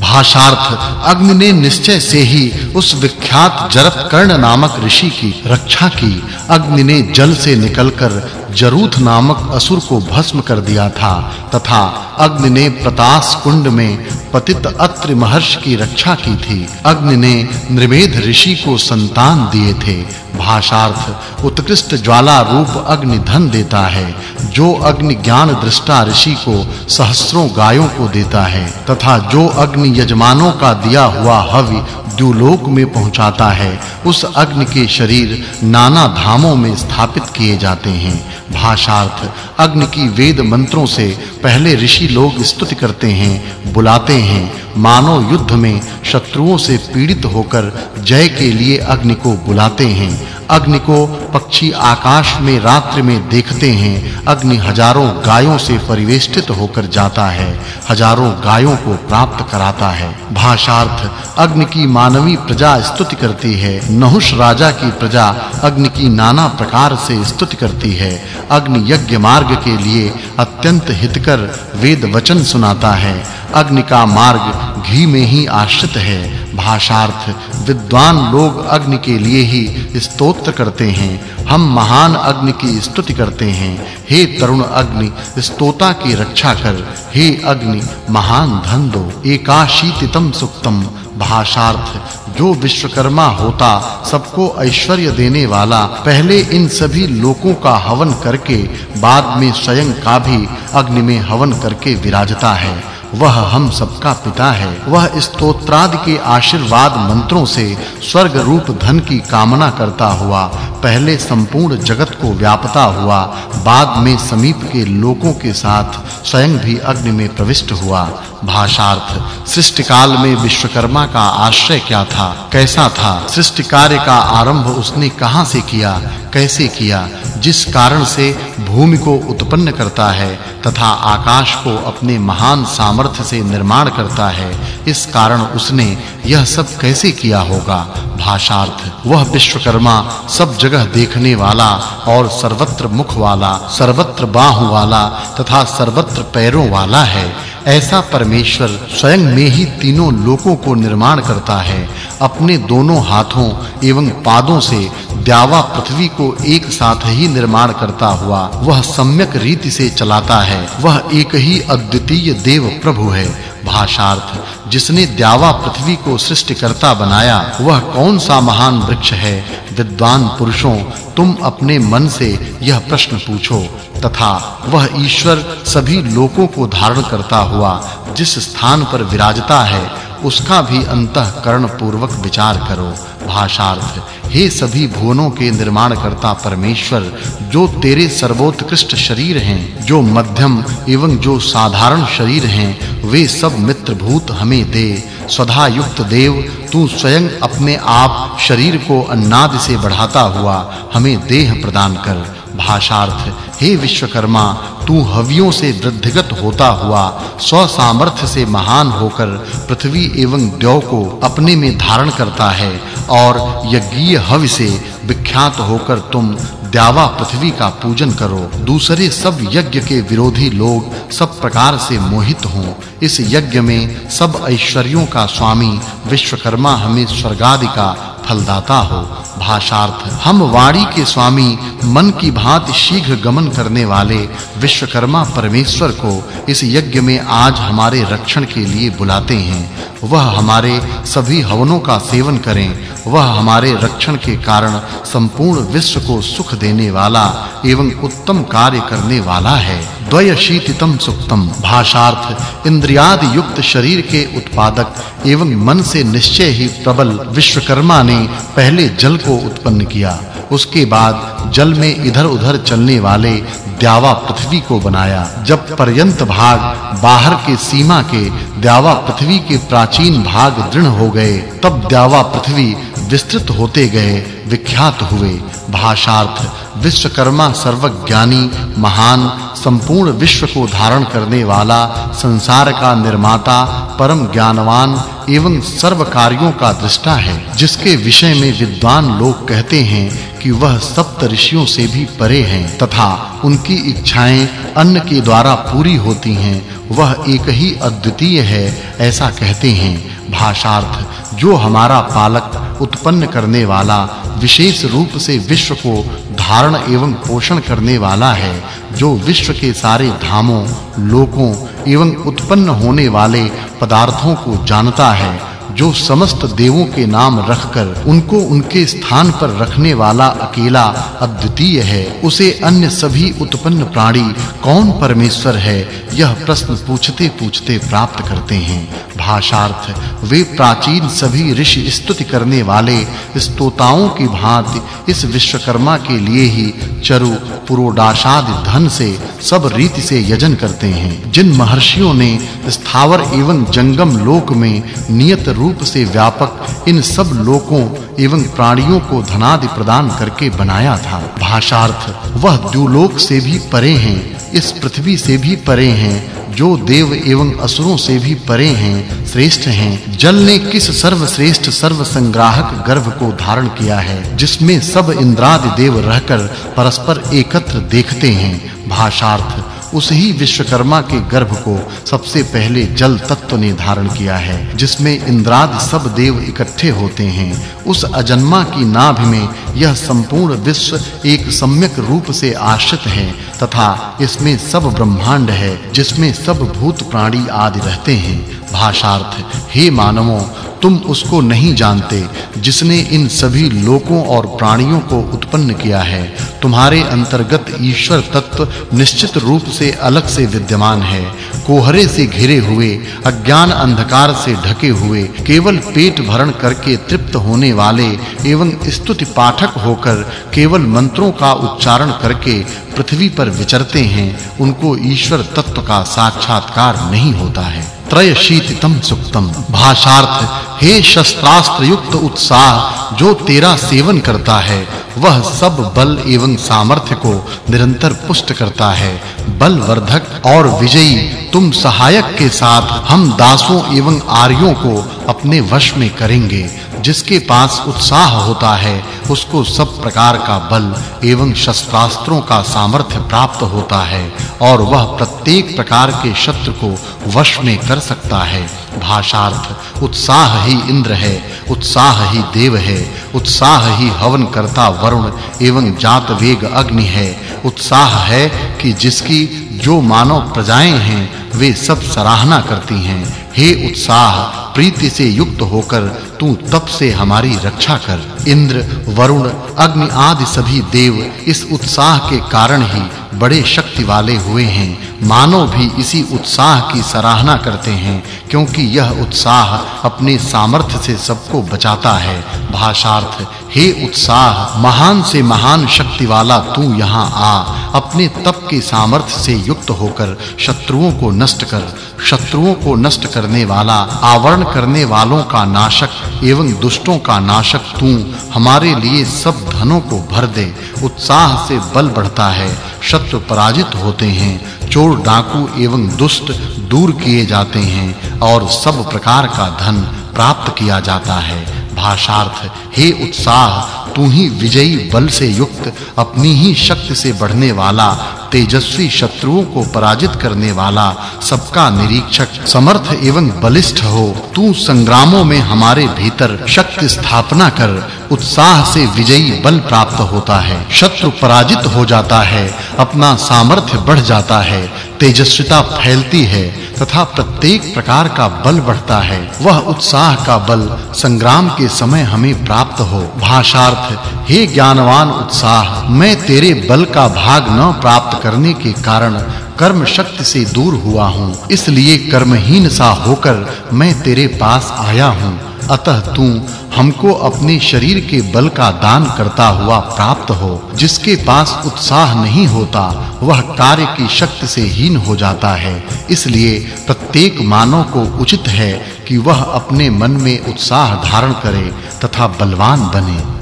भाषार्थ। अग्नि ने निश्चय से ही उस विख्यात जरत कर्ण नामक ऋषि की रक्षा की। अग्नि ने जल से निकलकर जरूथ नामक असुर को भस्म कर दिया था, तथा अग्नि ने प्रतास कुंड में पतित अत्रि महर्षि की रक्षा की थी। अग्नि ने निर्वेद ऋषि को संतान दिए थे। भाषार्थ, उत्कृष्ट ज्वाला रूप अग्नि धन देता है। जो अग्नि ज्ञान दृष्टा ऋषि को सहस्त्रों गायों को देता है, तथा जो अग्नि यजमानों का दिया हुआ हवि द्युलोक में पहुंचाता है, उस अग्नि के शरीर नाना धामों में स्थापित किए जाते हैं। भाषार्थ, अग्नि की वेद मंत्रों से पहले ऋषि लोग स्तुति करते हैं, बुलाते हैं मानव युद्ध में शत्रुओं से पीड़ित होकर जय के लिए अग्नि को बुलाते हैं। अग्नि को पक्षी आकाश में रात्रि में देखते हैं। अग्नि हज़ारों गायों से परिवेष्टित होकर जाता है। हज़ारों गायों को प्राप्त कराता है। भाषार्थ, अग्नि की मानवी प्रजा स्तुति करती है। नहुष राजा की प्रजा अग्नि की नाना प्रकार से स्तुति करती है। अग्नि यज्ञ मार्ग के लिए अत्यंत हितकर वेद वचन सुनाता है। अग्नि का मार्ग घी में ही आश्रित है। भाषार्थ, विद्वान लोग अग्नि के लिए ही स्तोत्र करते हैं। हम महान अग्नि की स्तुति करते हैं। हे तरुण अग्नि, स्तोता की रक्षा कर। हे अग्नि, महान धन दो। एकाशीतितम सुक्तम। भाषार्थ, जो विश्वकर्मा होता, सबको ऐश्वर्य देने वाला, पहले इन सभी लोकों का हवन करके, बाद में स्वयं का भी अग्नि में हवन करके विराजता है। वह हम सबका पिता है। वह स्तोत्रादि के आशीर्वाद मंत्रों से स्वर्ग रूप धन की कामना करता हुआ, पहले संपूर्ण जगत को व्यापता हुआ, बाद में समीप के लोकों के साथ स्वयं भी अग्नि में प्रविष्ट हुआ। भाषार्थ। सृष्टि काल में विश्वकर्मा का आश्रय क्या था? कैसा था? सृष्टि कार्य का आरंभ उसने कहाँ से किया? कैसे किया? जिस कारण से भूमि को उत्पन्न करता है तथा आकाश को अपने महान सामर्थ्य से निर्माण करता है, इस कारण उसने यह सब कैसे किया होगा? भाषार्थ। वह विश्वकर्मा, सब जगह देखने वाला और सर्वत्र मुख वाला, सर्वत्र बाहु वाला तथा सर्वत्र पैरों वाला है। ऐसा परमेश्वर स्वयं में ही तीनों लोकों को निर्माण करता है, अपने दोनों हाथों एवं पादों से द्यावा पृथ्वी को एक साथ ही निर्माण करता हुआ वह सम्यक रीति से चलाता है। वह एक ही अद्वितीय देव प्रभु है। भाषार्थ जिसने द्यावा पृथ्वी को सृष्टिकर्ता बनाया, वह कौन सा महान वृक्ष है? विद्वान पुरुषों, तुम अपने मन से यह प्रश्न पूछो। तथा वह ईश्वर सभी लोकों को धारण करता हुआ, जिस स्थान पर विराजता है उसका भी अंतःकरण पूर्वक विचार करो। भाषार्थ, हे सभी भुवनों के निर्माण करता परमेश्वर, जो तेरे सर्वोत्कृष्ट शरीर हैं, जो मध्यम एवं जो साधारण शरीर हैं, वे सब मित्रभूत हमें दे। स्वधा युक्त देव, तू स्वयं अपने आप शरीर को अन्नादि से बढ़ाता हुआ हमें देह प्रदान कर। भाषार्थ, हे विश्वकर्मा, तू हवियों से वृद्धिगत होता हुआ स्व सामर्थ्य से महान होकर पृथ्वी एवं द्यौ को अपने में धारण करता है और यज्ञीय हवि से विख्यात होकर तुम द्यावा पृथ्वी का पूजन करो। दूसरे सब यज्ञ के विरोधी लोग सब प्रकार से मोहित हों। इस यज्ञ में सब ऐश्वर्यों का स्वामी विश्वकर्मा हमें स्वर्गादि का फलदाता हो। भाषार्थ, हम वाणी के स्वामी मन की भांति शीघ्र गमन करने वाले विश्वकर्मा परमेश्वर को इस यज्ञ में आज हमारे रक्षण के लिए बुलाते हैं। वह हमारे सभी हवनों का सेवन करें। वह हमारे रक्षण के कारण संपूर्ण विश्व को सुख देने वाला एवं उत्तम कार्य करने वाला है। द्वयशीतितम सुक्तम, भाषार्थ, इंद्रियादि युक्त शरीर के उत्पादक एवं मन से निश्चय ही प्रबल विश्वकर्मा ने पहले जल को उत्पन्न किया। उसके बाद जल में इधर-उधर चलने वाले द्यावा पृथ्वी को बनाया। जब पर्यंत भाग बाहर के सीमा के द्यावा पृथ्वी के प्राचीन भाग दृढ़ हो गए, तब द्यावा पृथ्वी विस्तृत होते गए, विख्यात हुए। भाषार्थ, विश्वकर्मा सर्वज्ञानी, महान, संपूर्ण विश्व को धारण करने वाला, संसार का निर्माता, परम ज्ञानवान एवं सर्व कार्यों का दृष्टा है, जिसके विषय में विद्वान लोग कहते हैं कि वह सब सप्त ऋषियों से भी परे हैं तथा उनकी इच्छाएँ अन्न के द्वारा पूरी होती हैं, वह एक ही अद्वितीय है, ऐसा कहते हैं। भाषार्थ, जो हमारा पालक उत्पन्न करने वाला, विशेष रूप से विश्व को धारण एवं पोषण करने वाला है, जो विश्व के सारे धामों, लोकों एवं उत्पन्न होने वाले पदार्थों को जानता है जो समस्त देवों के नाम रखकर उनको उनके स्थान पर रखने वाला अकेला अद्वितीय है, उसे अन्य सभी उत्पन्न प्राणी कौन परमेश्वर है, यह प्रश्न पूछते-पूछते प्राप्त करते हैं। भाषार्थ, वे प्राचीन सभी ऋषि स्तुति करने वाले स्तोताओं की भांति इस विश्वकर्मा के लिए ही चरु, पुरोडाशाद धन से सब रीति से यजन करते हैं। जिन महर्षियों ने स्थावर एवं जंगम लोक में नियत रूप से व्यापक इन सब लोकों एवं प्राणियों को धनादि प्रदान करके बनाया था। भाषार्थ, वह द्युलोक से भी परे हैं, इस पृथ्वी से भी परे हैं, जो देव एवं असुरों से भी परे हैं, श्रेष्ठ हैं। जल ने किस सर्वश्रेष्ठ सर्व संग्राहक गर्भ को धारण किया है, जिसमें सब इंद्रादि देव रहकर परस्पर एकत्र देखते हैं। भाषार्थ उस ही विश्वकर्मा के गर्भ को सबसे पहले जल तत्व ने धारण किया है, जिसमें इंद्रादि सब देव इकट्ठे होते हैं। उस अजन्मा की नाभि में यह संपूर्ण विश्व एक सम्यक रूप से आश्रित है, तथा इसमें सब ब्रह्मांड है, जिसमें सब भूत प्राणी आदि रहते हैं। भाषार्थ, हे मानवों तुम उसको नहीं जानते, जिसने इन सभी लोकों और प्राणियों को उत्पन्न किया है। तुम्हारे अंतर्गत ईश्वर तत्व निश्चित रूप से अलग से विद्यमान है। कोहरे से घिरे हुए, अज्ञान अंधकार से ढके हुए, केवल पेट भरण करके तृप्त होने वाले एवं स्तुति पाठक होकर केवल मंत्रों का उच्चारण करके पृथ्वी पर विचरते हैं, उनको ईश्वर तत्व का साक्षात्कार नहीं होता है। त्रयशीतितम सुक्तम। भाषार्थ हे शस्त्रास्त्र युक्त उत्साह, जो तेरा सेवन करता है, वह सब बल एवं सामर्थ्य को निरंतर पुष्ट करता है। बल वर्धक और विजयी, तुम सहायक के साथ हम दासों एवं आर्यों को अपने वश में करेंगे। जिसके पास उत्साह होता है, उसको सब प्रकार का बल एवं शस्त्रास्त्रों का सामर्थ्य प्राप्त होता है और वह प्रत्येक प्रकार के शत्रु को वश में कर सकता है। भाषार्थ, उत्साह ही इंद्र है, उत्साह ही देव है, उत्साह ही हवन करता वरुण एवं जात वेग अग्नि है। उत्साह है कि जिसकी जो मानव प्रजाएँ हैं, वे सब सराहना करती हैं। हे उत्साह, प्रीति से युक्त होकर तू तप से हमारी रक्षा कर। इंद्र, वरुण, अग्नि आदि सभी देव इस उत्साह के कारण ही बड़े शक्ति वाले हुए हैं। मानव भी इसी उत्साह की सराहना करते हैं, क्योंकि यह उत्साह अपने सामर्थ्य से सबको बचाता है। भाषार्थ, हे उत्साह, महान से महान शक्ति वाला तू यहाँ आ। अपने तप के सामर्थ्य से युक्त होकर शत्रुओं को नष्ट कर, शत्रुओं को नष्ट करने वाला, आवरण करने वालों का नाशक एवं दुष्टों का नाशक तू हमारे लिए सब धनों को भर दे, उत्साह से बल बढ़ता है, शत्रु पराजित होते हैं, चोर, डाकू एवं दुष्ट दूर किए जाते हैं और सब प्रकार का धन प्राप्त किया जाता है। भाषार्थ, हे उत्साह तू ही विजयी बल से युक्त, अपनी ही शक्ति से बढ़ने वाला, तेजस्वी शत्रुओं को पराजित करने वाला, सबका निरीक्षक, समर्थ एवं बलिष्ठ हो। तू संग्रामों में हमारे भीतर शक्ति स्थापना कर, उत्साह से विजयी बल प्राप्त होता है। शत्रु पराजित हो जाता है, अपना सामर्थ्य बढ़ जाता है, तेजस्विता फैलती है तथा प्रत्येक प्रकार का बल बढ़ता है। वह उत्साह का बल संग्राम के समय हमें प्राप्त हो। भाषार्थ, हे ज्ञानवान उत्साह, मैं तेरे बल का भाग न प्राप्त करने के कारण कर्म शक्ति से दूर हुआ हूँ। इसलिए कर्महीन सा होकर मैं तेरे पास आया हूँ। अतः तू हमको अपने शरीर के बल का दान करता हुआ प्राप्त हो, जिसके पास उत्साह नहीं होता, वह कार्य की शक्ति से हीन हो जाता है। इसलिए प्रत्येक मानव को उचित है कि वह अपने मन में उत्साह धारण करे तथा बलवान बने।